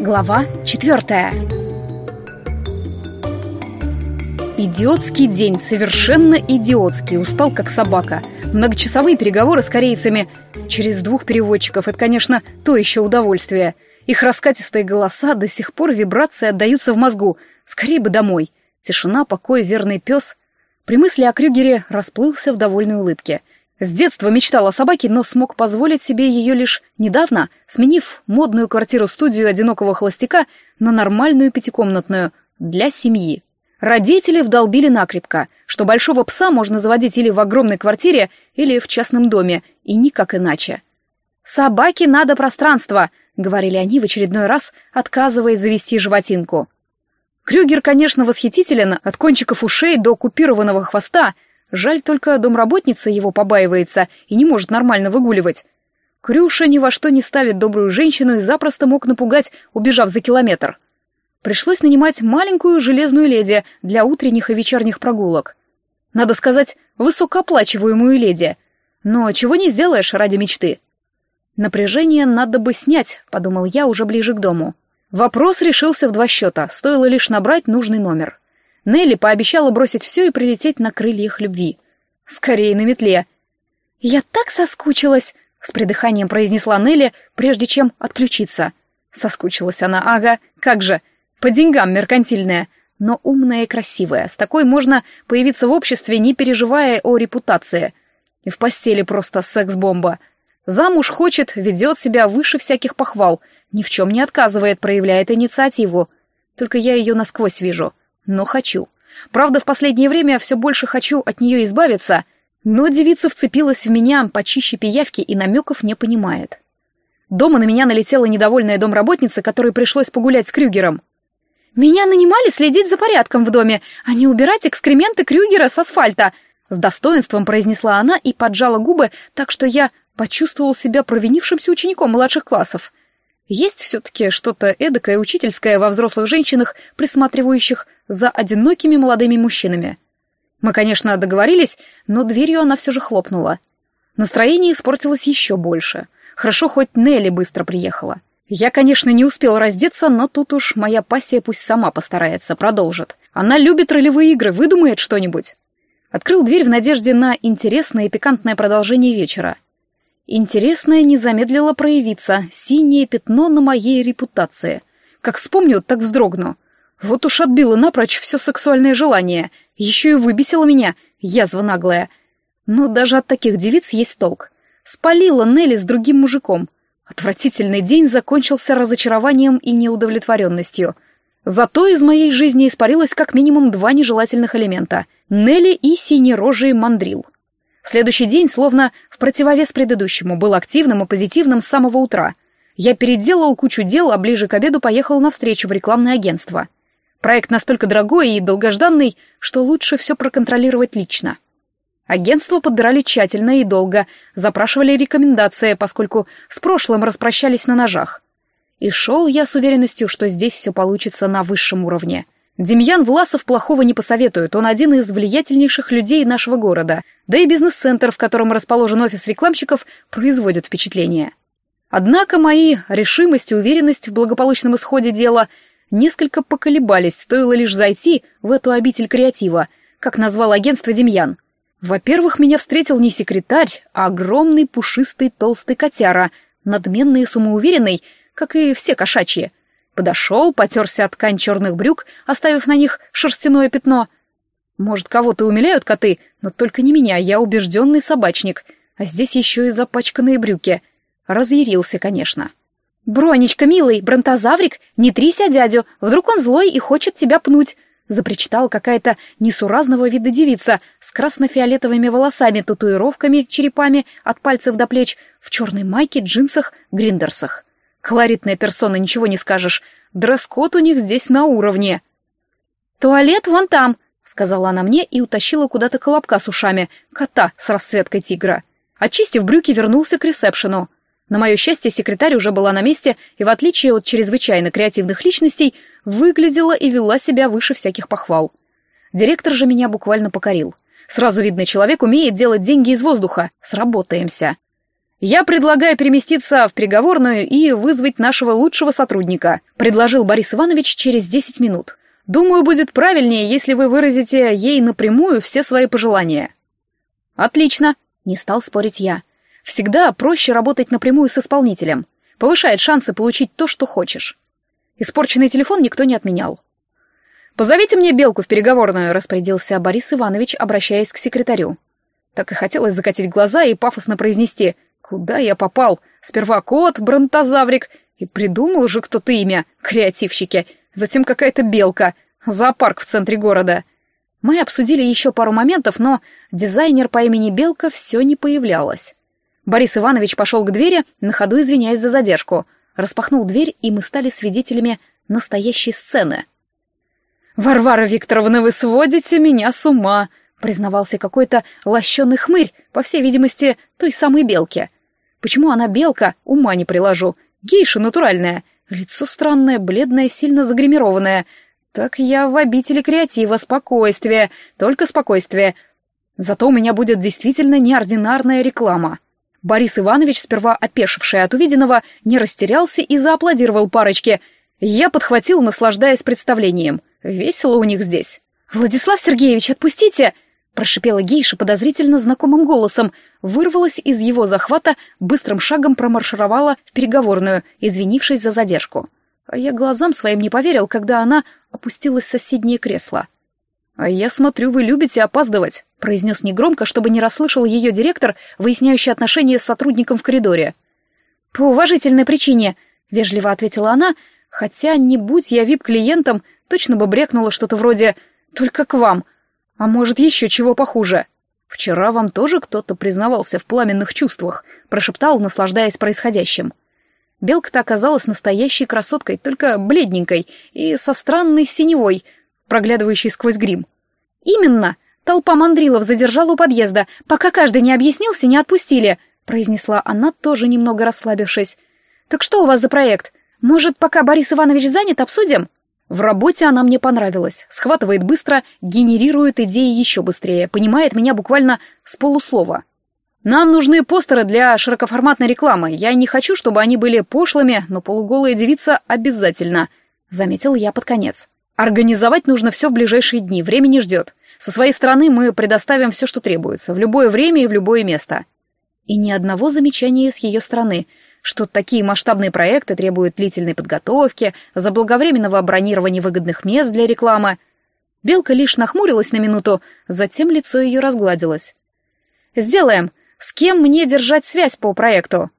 Глава четвертая Идиотский день, совершенно идиотский, устал как собака. Многочасовые переговоры с корейцами через двух переводчиков — это, конечно, то еще удовольствие. Их раскатистые голоса до сих пор вибрации отдаются в мозгу. Скорее бы домой. Тишина, покой, верный пес. При мысли о Крюгере расплылся в довольной улыбке. С детства мечтал о собаке, но смог позволить себе ее лишь недавно, сменив модную квартиру-студию одинокого холостяка на нормальную пятикомнатную для семьи. Родители вдолбили накрепко, что большого пса можно заводить или в огромной квартире, или в частном доме, и никак иначе. «Собаке надо пространство», — говорили они в очередной раз, отказываясь завести животинку. Крюгер, конечно, восхитителен от кончиков ушей до купированного хвоста, жаль только домработница его побаивается и не может нормально выгуливать. Крюша ни во что не ставит добрую женщину и запросто мог напугать, убежав за километр. Пришлось нанимать маленькую железную леди для утренних и вечерних прогулок. Надо сказать, высокооплачиваемую леди. Но чего не сделаешь ради мечты. Напряжение надо бы снять, подумал я уже ближе к дому. Вопрос решился в два счета, стоило лишь набрать нужный номер. Нелли пообещала бросить все и прилететь на крыльях любви. Скорее на метле. «Я так соскучилась!» — с придыханием произнесла Нелли, прежде чем отключиться. Соскучилась она, ага, как же. По деньгам меркантильная, но умная и красивая. С такой можно появиться в обществе, не переживая о репутации. И в постели просто секс-бомба. Замуж хочет, ведет себя выше всяких похвал, ни в чем не отказывает, проявляет инициативу. Только я ее насквозь вижу. Но хочу. Правда, в последнее время все больше хочу от нее избавиться, но девица вцепилась в меня почище пиявки и намеков не понимает. Дома на меня налетела недовольная домработница, которой пришлось погулять с Крюгером. Меня нанимали следить за порядком в доме, а не убирать экскременты Крюгера с асфальта. С достоинством произнесла она и поджала губы, так что я почувствовал себя провинившимся учеником младших классов. Есть все-таки что-то эдакое учительское во взрослых женщинах, присматривающих за одинокими молодыми мужчинами. Мы, конечно, договорились, но дверью она все же хлопнула. Настроение испортилось еще больше. Хорошо, хоть Нелли быстро приехала. Я, конечно, не успел раздеться, но тут уж моя пассия пусть сама постарается, продолжит. Она любит ролевые игры, выдумает что-нибудь. Открыл дверь в надежде на интересное и пикантное продолжение вечера. Интересное не замедлило проявиться, синее пятно на моей репутации. Как вспомню, так вздрогну. Вот уж отбило напрочь все сексуальное желание, еще и выбесило меня, язва наглая. Но даже от таких девиц есть толк. Спалила Нелли с другим мужиком — Отвратительный день закончился разочарованием и неудовлетворенностью. Зато из моей жизни испарилось как минимум два нежелательных элемента — Нелли и синерожий мандрил. Следующий день, словно в противовес предыдущему, был активным и позитивным с самого утра. Я переделал кучу дел, а ближе к обеду поехал навстречу в рекламное агентство. Проект настолько дорогой и долгожданный, что лучше все проконтролировать лично. Агентство подбирали тщательно и долго, запрашивали рекомендации, поскольку с прошлым распрощались на ножах. И шел я с уверенностью, что здесь все получится на высшем уровне. Демьян Власов плохого не посоветует, он один из влиятельнейших людей нашего города, да и бизнес-центр, в котором расположен офис рекламщиков, производит впечатление. Однако мои решимость и уверенность в благополучном исходе дела несколько поколебались, стоило лишь зайти в эту обитель креатива, как назвал агентство Демьян — во-первых, меня встретил не секретарь, а огромный пушистый толстый котяра, надменный и самоуверенный, как и все кошачьи. Подошел, потерся от ткань черных брюк, оставив на них шерстяное пятно. Может, кого-то умиляют коты, но только не меня, я убежденный собачник, а здесь еще и запачканные брюки. Разъярился, конечно. «Бронечка, милый, бронтозаврик, не трися дядю, вдруг он злой и хочет тебя пнуть», запричитала какая-то несуразного вида девица с красно-фиолетовыми волосами, татуировками, черепами от пальцев до плеч, в черной майке, джинсах, гриндерсах. Колоритная персона, ничего не скажешь. Дресс-код у них здесь на уровне. «Туалет вон там», — сказала она мне и утащила куда-то колобка с ушами, кота с расцветкой тигра. Очистив брюки, вернулся к ресепшену. На мое счастье, секретарь уже была на месте и, в отличие от чрезвычайно креативных личностей, выглядела и вела себя выше всяких похвал. Директор же меня буквально покорил. Сразу видно, человек умеет делать деньги из воздуха. Сработаемся. «Я предлагаю переместиться в переговорную и вызвать нашего лучшего сотрудника», предложил Борис Иванович через десять минут. «Думаю, будет правильнее, если вы выразите ей напрямую все свои пожелания». «Отлично», — не стал спорить я. «Всегда проще работать напрямую с исполнителем. Повышает шансы получить то, что хочешь». Испорченный телефон никто не отменял. «Позовите мне Белку в переговорную», — распорядился Борис Иванович, обращаясь к секретарю. Так и хотелось закатить глаза и пафосно произнести «Куда я попал? Сперва кот, бронтозаврик, и придумал же кто-то имя, креативщики, затем какая-то белка, зоопарк в центре города». Мы обсудили еще пару моментов, но дизайнер по имени Белка все не появлялась. Борис Иванович пошел к двери, на ходу извиняясь за задержку. Распахнул дверь, и мы стали свидетелями настоящей сцены — «Варвара Викторовна, вы сводите меня с ума!» — признавался какой-то лощеный хмырь, по всей видимости, той самой белки. «Почему она белка, ума не приложу. Гейша натуральная, лицо странное, бледное, сильно загримированное. Так я в обители креатива, спокойствие, только спокойствие. Зато у меня будет действительно неординарная реклама». Борис Иванович, сперва опешивший от увиденного, не растерялся и зааплодировал парочке. Я подхватил, наслаждаясь представлением — Весело у них здесь. «Владислав Сергеевич, отпустите!» Прошипела гейша подозрительно знакомым голосом, вырвалась из его захвата, быстрым шагом промаршировала в переговорную, извинившись за задержку. А я глазам своим не поверил, когда она опустилась в соседнее кресло. «А я смотрю, вы любите опаздывать», — произнес негромко, чтобы не расслышал ее директор, выясняющий отношения с сотрудником в коридоре. «По уважительной причине», — вежливо ответила она, хотя, не будь я вип-клиентом, точно бы брекнуло что-то вроде «только к вам», а может, еще чего похуже. «Вчера вам тоже кто-то признавался в пламенных чувствах», — прошептал, наслаждаясь происходящим. Белка-то оказалась настоящей красоткой, только бледненькой и со странной синевой, проглядывающей сквозь грим. «Именно! Толпа мандрилов задержала у подъезда, пока каждый не объяснился, не отпустили», — произнесла она, тоже немного расслабившись. «Так что у вас за проект? Может, пока Борис Иванович занят, обсудим?» В работе она мне понравилась, схватывает быстро, генерирует идеи еще быстрее, понимает меня буквально с полуслова. Нам нужны постеры для широкоформатной рекламы. Я не хочу, чтобы они были пошлыми, но полуголая девица обязательно, заметил я под конец. Организовать нужно все в ближайшие дни, время не ждет. Со своей стороны мы предоставим все, что требуется, в любое время и в любое место. И ни одного замечания с ее стороны — что такие масштабные проекты требуют длительной подготовки, заблаговременного бронирования выгодных мест для рекламы. Белка лишь нахмурилась на минуту, затем лицо ее разгладилось. «Сделаем. С кем мне держать связь по проекту?»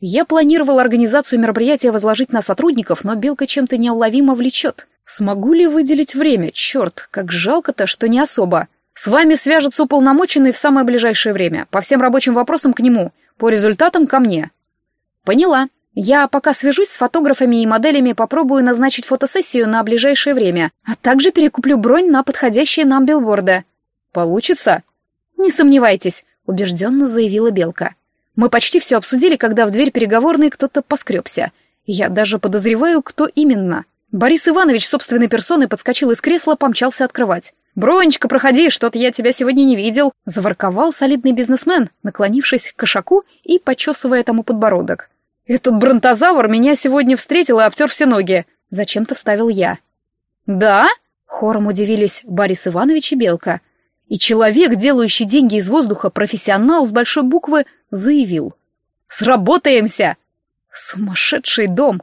Я планировал организацию мероприятия возложить на сотрудников, но Белка чем-то неуловимо влечет. Смогу ли выделить время? Черт, как жалко-то, что не особо. С вами свяжется уполномоченный в самое ближайшее время. По всем рабочим вопросам к нему. По результатам ко мне. «Поняла. Я пока свяжусь с фотографами и моделями, попробую назначить фотосессию на ближайшее время, а также перекуплю бронь на подходящие нам билборды». «Получится?» «Не сомневайтесь», — убежденно заявила Белка. «Мы почти все обсудили, когда в дверь переговорной кто-то поскребся. Я даже подозреваю, кто именно». Борис Иванович собственной персоной подскочил из кресла, помчался открывать. «Бронечка, проходи, что-то я тебя сегодня не видел», — заворковал солидный бизнесмен, наклонившись к кошаку и почесывая тому подбородок. «Этот бронтозавр меня сегодня встретил и обтер все ноги», — зачем-то вставил я. «Да?» — хором удивились Борис Иванович и Белка. И человек, делающий деньги из воздуха, профессионал с большой буквы, заявил. «Сработаемся!» «Сумасшедший дом!»